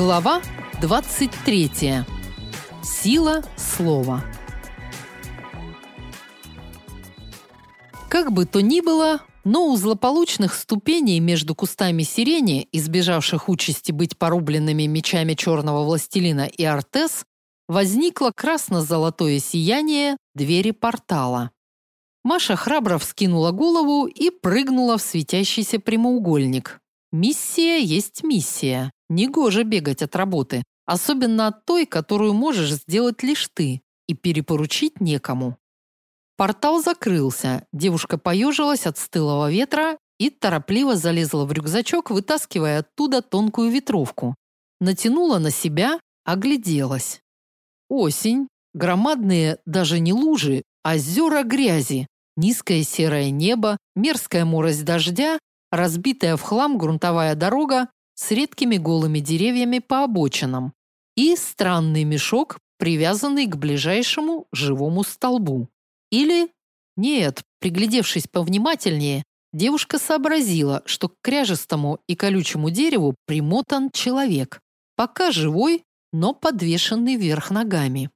Глава 23. Сила слова. Как бы то ни было, но у злополучных ступеней между кустами сирени, избежавших участи быть порубленными мечами черного властелина и Артес, возникло красно-золотое сияние двери портала. Маша храбро вскинула голову и прыгнула в светящийся прямоугольник. Миссия есть миссия. Негоже бегать от работы, особенно от той, которую можешь сделать лишь ты, и перепоручить некому. Портал закрылся. Девушка поежилась от стылого ветра и торопливо залезла в рюкзачок, вытаскивая оттуда тонкую ветровку. Натянула на себя, огляделась. Осень, громадные даже не лужи, а озера грязи, низкое серое небо, мерзкая морось дождя, разбитая в хлам грунтовая дорога, с редкими голыми деревьями по обочинам и странный мешок, привязанный к ближайшему живому столбу. Или нет, приглядевшись повнимательнее, девушка сообразила, что к кряжестому и колючему дереву примотан человек, пока живой, но подвешенный вверх ногами.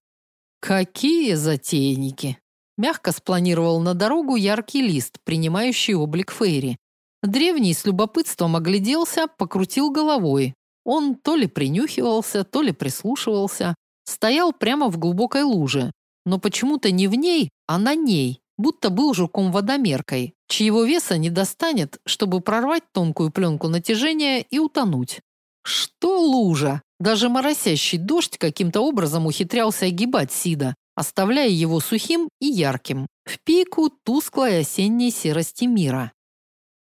Какие затейники! Мягко спланировал на дорогу яркий лист, принимающий облик Фейри, Древний с любопытством огляделся, покрутил головой. Он то ли принюхивался, то ли прислушивался, стоял прямо в глубокой луже, но почему-то не в ней, а на ней, будто был жуком-водомеркой, чьего веса не достанет, чтобы прорвать тонкую пленку натяжения и утонуть. Что лужа? Даже моросящий дождь каким-то образом ухитрялся огибать Сида, оставляя его сухим и ярким, в пику тусклой осенней серости мира.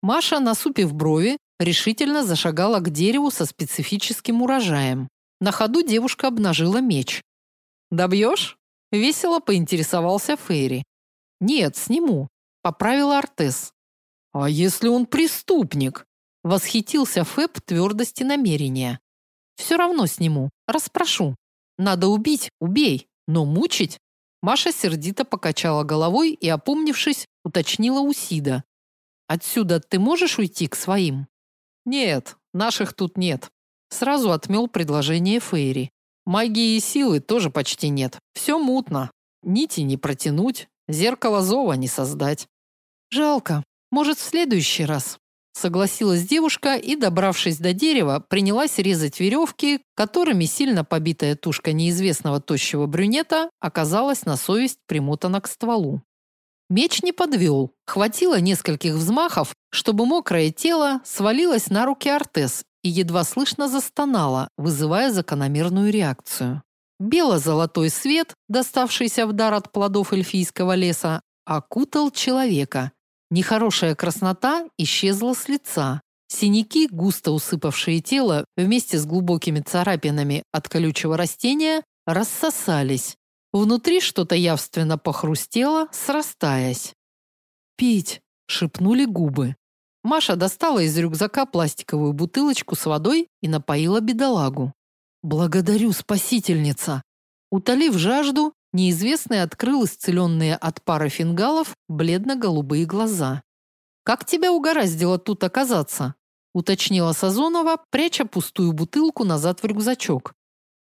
Маша, насупив брови, решительно зашагала к дереву со специфическим урожаем. На ходу девушка обнажила меч. «Добьешь?» – весело поинтересовался Фейри. «Нет, сниму», – поправила Артес. «А если он преступник?» – восхитился Фэб твердости намерения. «Все равно сниму, расспрошу. Надо убить – убей, но мучить?» Маша сердито покачала головой и, опомнившись, уточнила у Сида. Отсюда ты можешь уйти к своим? Нет, наших тут нет. Сразу отмел предложение Фейри. Магии и силы тоже почти нет. Все мутно. Нити не протянуть, зеркало зова не создать. Жалко. Может, в следующий раз. Согласилась девушка и, добравшись до дерева, принялась резать веревки, которыми сильно побитая тушка неизвестного тощего брюнета оказалась на совесть примотана к стволу. Меч не подвел. Хватило нескольких взмахов, чтобы мокрое тело свалилось на руки Артес и едва слышно застонало, вызывая закономерную реакцию. Бело-золотой свет, доставшийся в дар от плодов эльфийского леса, окутал человека. Нехорошая краснота исчезла с лица. Синяки, густо усыпавшие тело, вместе с глубокими царапинами от колючего растения, рассосались, Внутри что-то явственно похрустело, срастаясь. «Пить!» – шепнули губы. Маша достала из рюкзака пластиковую бутылочку с водой и напоила бедолагу. «Благодарю, спасительница!» Утолив жажду, неизвестный открыл исцеленные от пары фингалов бледно-голубые глаза. «Как тебя угораздило тут оказаться?» – уточнила Сазонова, пряча пустую бутылку назад в рюкзачок.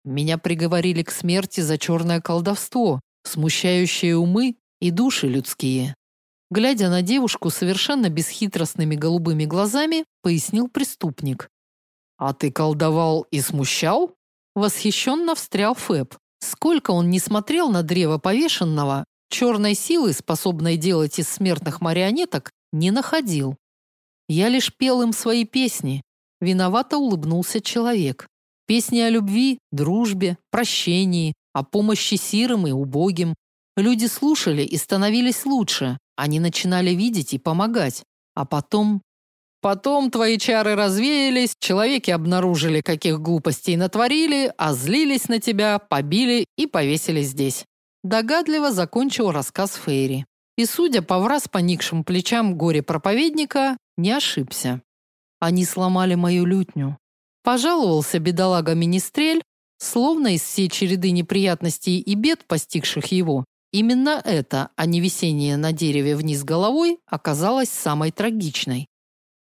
Меня приговорили к смерти за черное колдовство, смущающее умы и души людские. Глядя на девушку совершенно бесхитростными голубыми глазами, пояснил преступник. «А ты колдовал и смущал?» Восхищенно встрял Фэб. Сколько он не смотрел на древо повешенного, черной силы, способной делать из смертных марионеток, не находил. Я лишь пел им свои песни. Виновато улыбнулся человек. Песни о любви, дружбе, прощении, о помощи сирым и убогим. Люди слушали и становились лучше. Они начинали видеть и помогать. А потом... Потом твои чары развеялись, человеки обнаружили, каких глупостей натворили, а злились на тебя, побили и повесили здесь. Догадливо закончил рассказ Фейри. И, судя по враз поникшим плечам горе-проповедника, не ошибся. Они сломали мою лютню. Пожаловался бедолага Министрель, словно из всей череды неприятностей и бед, постигших его, именно это, а не висение на дереве вниз головой, оказалось самой трагичной.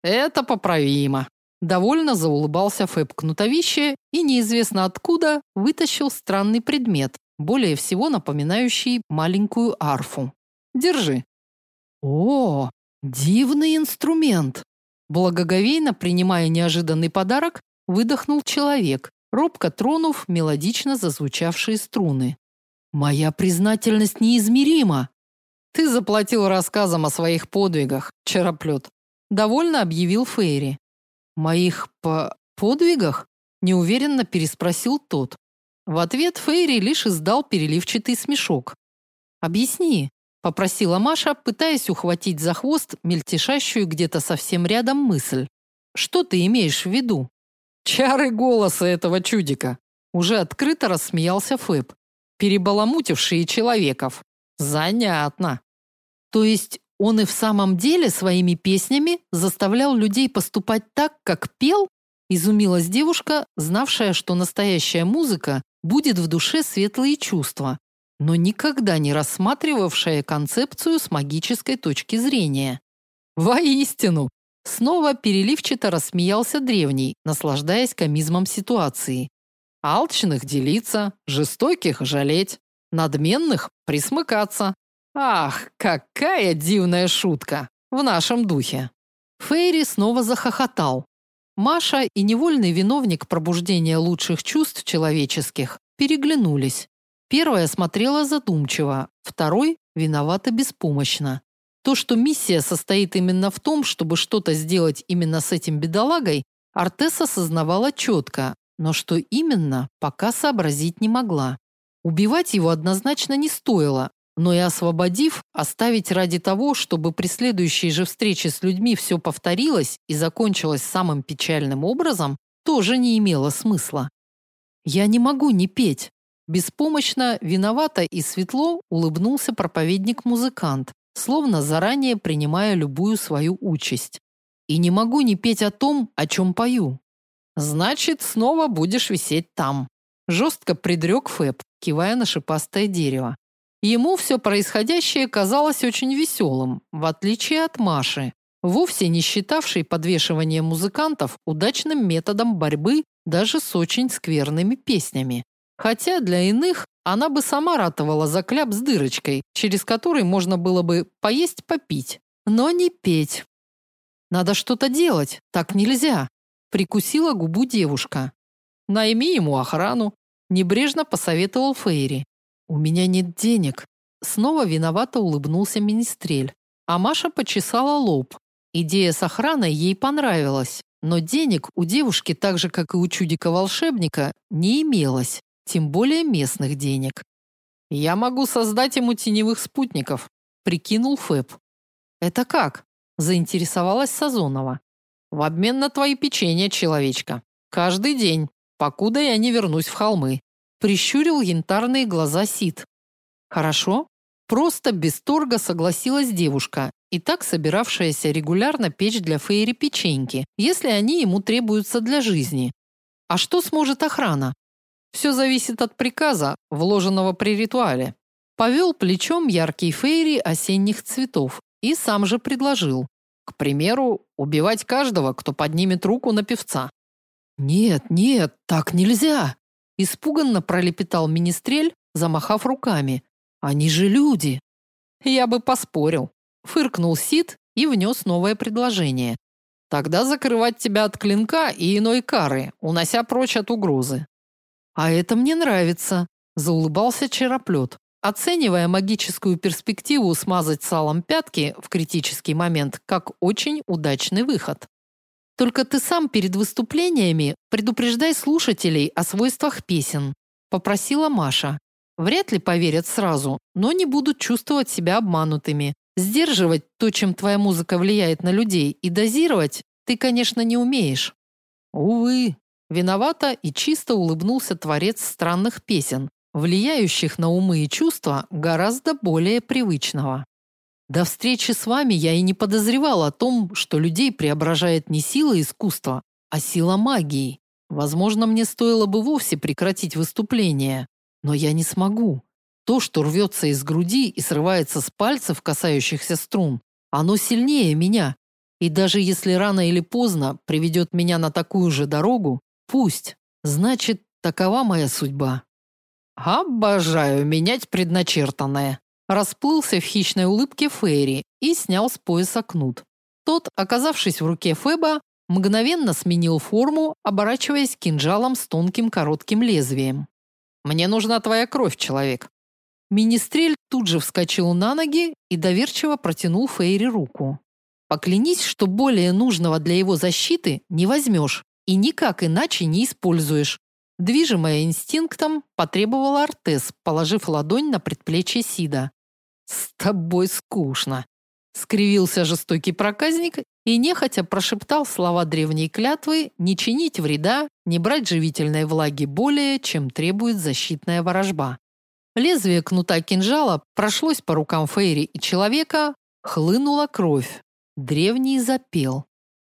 Это поправимо, Довольно заулыбался Фэб Кнутовище и неизвестно откуда вытащил странный предмет, более всего напоминающий маленькую арфу. Держи. О, дивный инструмент. Благоговейно принимая неожиданный подарок, выдохнул человек, робко тронув мелодично зазвучавшие струны. Моя признательность неизмерима. Ты заплатил рассказом о своих подвигах, чероплет. Довольно объявил Фейри. Моих по подвигах? неуверенно переспросил тот. В ответ Фейри лишь издал переливчатый смешок. Объясни, попросила Маша, пытаясь ухватить за хвост мельтешащую где-то совсем рядом мысль. Что ты имеешь в виду? Чары голоса этого чудика. Уже открыто рассмеялся Фэб перебаламутившие человеков. Занятно. То есть он и в самом деле своими песнями заставлял людей поступать так, как пел? Изумилась девушка, знавшая, что настоящая музыка будет в душе светлые чувства, но никогда не рассматривавшая концепцию с магической точки зрения. Воистину, снова переливчато рассмеялся древний, наслаждаясь комизмом ситуации. Алчных делиться, жестоких жалеть, надменных присмыкаться. Ах, какая дивная шутка в нашем духе. Фейри снова захохотал. Маша и невольный виновник пробуждения лучших чувств человеческих переглянулись. Первая смотрела задумчиво, второй виновато беспомощно. То, что миссия состоит именно в том, чтобы что-то сделать именно с этим бедолагой, Артес осознавала четко, но что именно, пока сообразить не могла. Убивать его однозначно не стоило, но и освободив, оставить ради того, чтобы при следующей же встрече с людьми все повторилось и закончилось самым печальным образом, тоже не имело смысла. Я не могу не петь. Беспомощно, виновато и светло улыбнулся проповедник-музыкант, словно заранее принимая любую свою участь. И не могу не петь о том, о чем пою. Значит, снова будешь висеть там. Жестко предрек Фэб, кивая на шипастое дерево. Ему все происходящее казалось очень веселым, в отличие от Маши, вовсе не считавшей подвешивание музыкантов удачным методом борьбы даже с очень скверными песнями. Хотя для иных она бы сама ратовала за кляп с дырочкой, через который можно было бы поесть-попить, но не петь. Надо что-то делать, так нельзя. Прикусила губу девушка. Найми ему охрану, небрежно посоветовал Фейри. У меня нет денег. Снова виновато улыбнулся министрель. А Маша почесала лоб. Идея с охраной ей понравилась, но денег у девушки, так же как и у чудика-волшебника, не имелось, тем более местных денег. Я могу создать ему теневых спутников, прикинул Фэб. Это как? заинтересовалась Сазонова. В обмен на твои печенья, человечка. Каждый день, покуда я не вернусь в холмы. Прищурил янтарные глаза Сид. Хорошо? Просто без торга согласилась девушка, и так собиравшаяся регулярно печь для Фейри печеньки, если они ему требуются для жизни. А что сможет охрана? Все зависит от приказа, вложенного при ритуале. Повел плечом яркий Фейри осенних цветов и сам же предложил: к примеру, убивать каждого, кто поднимет руку на певца. Нет, нет, так нельзя, испуганно пролепетал министрель, замахав руками. Они же люди. Я бы поспорил, фыркнул Сид и внес новое предложение. Тогда закрывать тебя от клинка и иной кары, унося прочь от угрозы. А это мне нравится, заулыбался Чероплет оценивая магическую перспективу смазать салом пятки в критический момент как очень удачный выход. Только ты сам перед выступлениями предупреждай слушателей о свойствах песен, попросила Маша. Вряд ли поверят сразу, но не будут чувствовать себя обманутыми. Сдерживать то, чем твоя музыка влияет на людей, и дозировать ты, конечно, не умеешь. Увы, виновато и чисто улыбнулся творец странных песен, влияющих на умы и чувства гораздо более привычного. До встречи с вами я и не подозревал о том, что людей преображает не сила искусства, а сила магии. Возможно, мне стоило бы вовсе прекратить выступление, но я не смогу. То, что рвется из груди и срывается с пальцев, касающихся струн, оно сильнее меня. И даже если рано или поздно приведет меня на такую же дорогу, пусть. Значит, такова моя судьба. Обожаю менять предначертанное. Расплылся в хищной улыбке Фейри и снял с пояса кнут. Тот, оказавшись в руке Феба, мгновенно сменил форму, оборачиваясь кинжалом с тонким коротким лезвием. Мне нужна твоя кровь, человек. Министрель тут же вскочил на ноги и доверчиво протянул Фейри руку. Поклянись, что более нужного для его защиты не возьмешь и никак иначе не используешь. Движимая инстинктом, потребовала Артес, положив ладонь на предплечье Сида. С тобой скучно, скривился жестокий проказник и нехотя прошептал слова древней клятвы не чинить вреда, не брать живительной влаги более, чем требует защитная ворожба. Лезвие кнута кинжала прошлось по рукам Фейри и человека, хлынула кровь. Древний запел.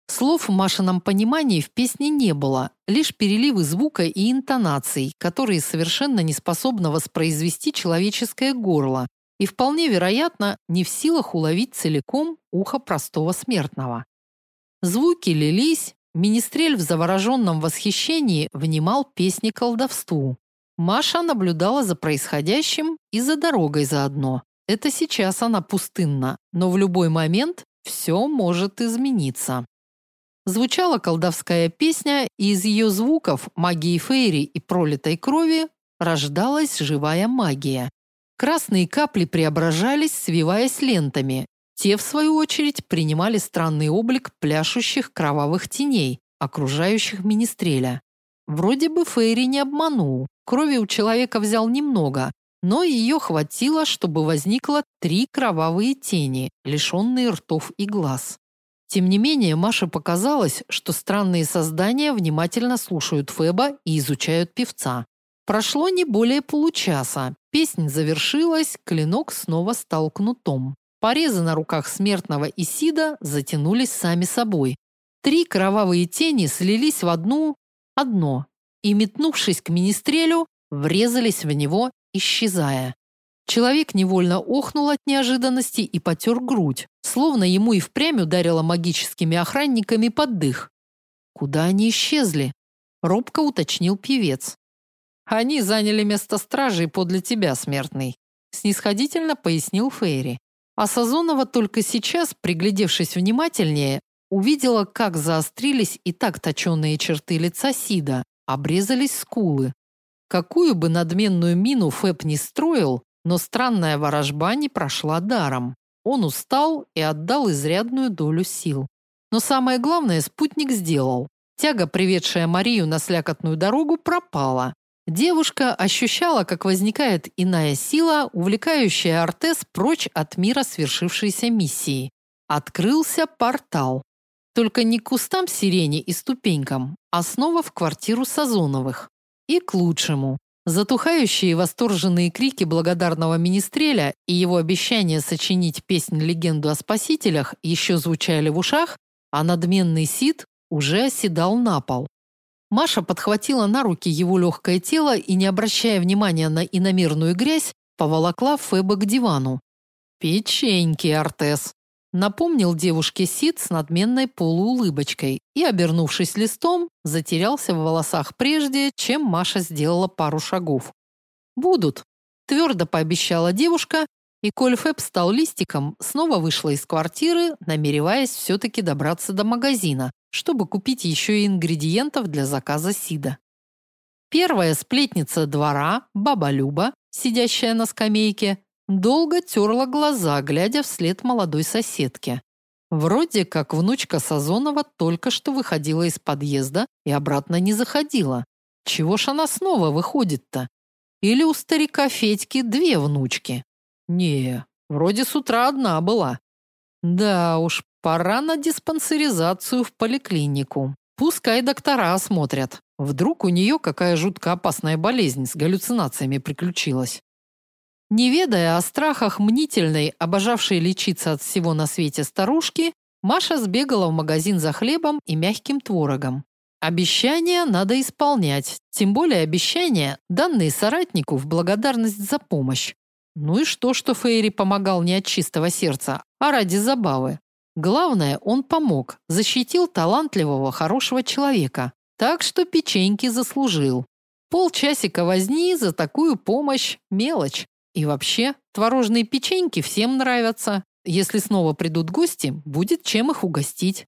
Слов в Машином понимании в песне не было, лишь переливы звука и интонаций, которые совершенно не способны воспроизвести человеческое горло и вполне вероятно не в силах уловить целиком ухо простого смертного. Звуки лились, министрель в завороженном восхищении внимал песне колдовству. Маша наблюдала за происходящим и за дорогой заодно. Это сейчас она пустынна, но в любой момент все может измениться. Звучала колдовская песня, и из ее звуков, магии фейри и пролитой крови рождалась живая магия. Красные капли преображались, свиваясь лентами. Те, в свою очередь, принимали странный облик пляшущих кровавых теней, окружающих министреля. Вроде бы Фейри не обманул. Крови у человека взял немного, но ее хватило, чтобы возникло три кровавые тени, лишенные ртов и глаз. Тем не менее, Маше показалось, что странные создания внимательно слушают Феба и изучают певца. Прошло не более получаса. Песнь завершилась, клинок снова стал кнутом. Порезы на руках смертного и Сида затянулись сами собой. Три кровавые тени слились в одну, одно, и метнувшись к министрелю, врезались в него исчезая. Человек невольно охнул от неожиданности и потер грудь, словно ему и впрямь ударило магическими охранниками под дых. Куда они исчезли? робко уточнил певец. Они заняли место стражей подле тебя, смертный, снисходительно пояснил Фейри. А Сазонова только сейчас, приглядевшись внимательнее, увидела, как заострились и так точенные черты лица Сида, обрезались скулы. Какую бы надменную мину Фэб не строил, но странная ворожба не прошла даром. Он устал и отдал изрядную долю сил. Но самое главное спутник сделал. Тяга, приведшая Марию на слякотную дорогу, пропала. Девушка ощущала, как возникает иная сила, увлекающая Артес прочь от мира свершившейся миссии. Открылся портал. Только не к кустам сирени и ступенькам, а снова в квартиру Сазоновых. И к лучшему. Затухающие восторженные крики благодарного министреля и его обещание сочинить песнь-легенду о спасителях еще звучали в ушах, а надменный Сид уже оседал на пол. Маша подхватила на руки его легкое тело и, не обращая внимания на иномерную грязь, поволокла Феба к дивану. «Печеньки, Артес!» Напомнил девушке Сид с надменной полуулыбочкой и, обернувшись листом, затерялся в волосах прежде, чем Маша сделала пару шагов. «Будут», – твердо пообещала девушка, и коль Фэб стал листиком, снова вышла из квартиры, намереваясь все-таки добраться до магазина, чтобы купить еще и ингредиентов для заказа Сида. Первая сплетница двора, баба Люба, сидящая на скамейке, Долго терла глаза, глядя вслед молодой соседке. Вроде как внучка Сазонова только что выходила из подъезда и обратно не заходила. Чего ж она снова выходит-то? Или у старика Федьки две внучки? Не, вроде с утра одна была. Да уж, пора на диспансеризацию в поликлинику. Пускай доктора осмотрят. Вдруг у нее какая жутко опасная болезнь с галлюцинациями приключилась. Не ведая о страхах мнительной, обожавшей лечиться от всего на свете старушки, Маша сбегала в магазин за хлебом и мягким творогом. Обещания надо исполнять, тем более обещания, данные соратнику в благодарность за помощь. Ну и что, что Фейри помогал не от чистого сердца, а ради забавы. Главное, он помог, защитил талантливого, хорошего человека. Так что печеньки заслужил. Полчасика возни за такую помощь мелочь. И вообще, творожные печеньки всем нравятся. Если снова придут гости, будет чем их угостить.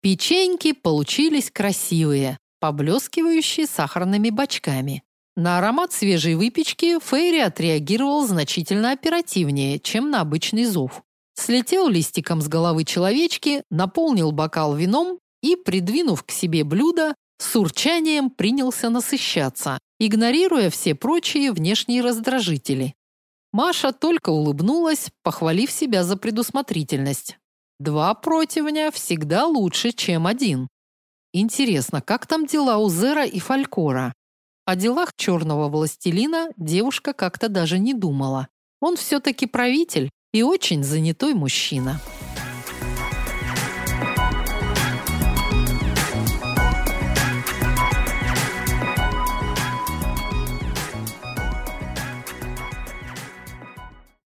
Печеньки получились красивые, поблескивающие сахарными бочками. На аромат свежей выпечки Фейри отреагировал значительно оперативнее, чем на обычный зов. Слетел листиком с головы человечки, наполнил бокал вином и, придвинув к себе блюдо, с урчанием принялся насыщаться, игнорируя все прочие внешние раздражители. Маша только улыбнулась, похвалив себя за предусмотрительность. Два противня всегда лучше, чем один. Интересно, как там дела у Зера и Фалькора? О делах черного властелина девушка как-то даже не думала. Он все-таки правитель и очень занятой мужчина.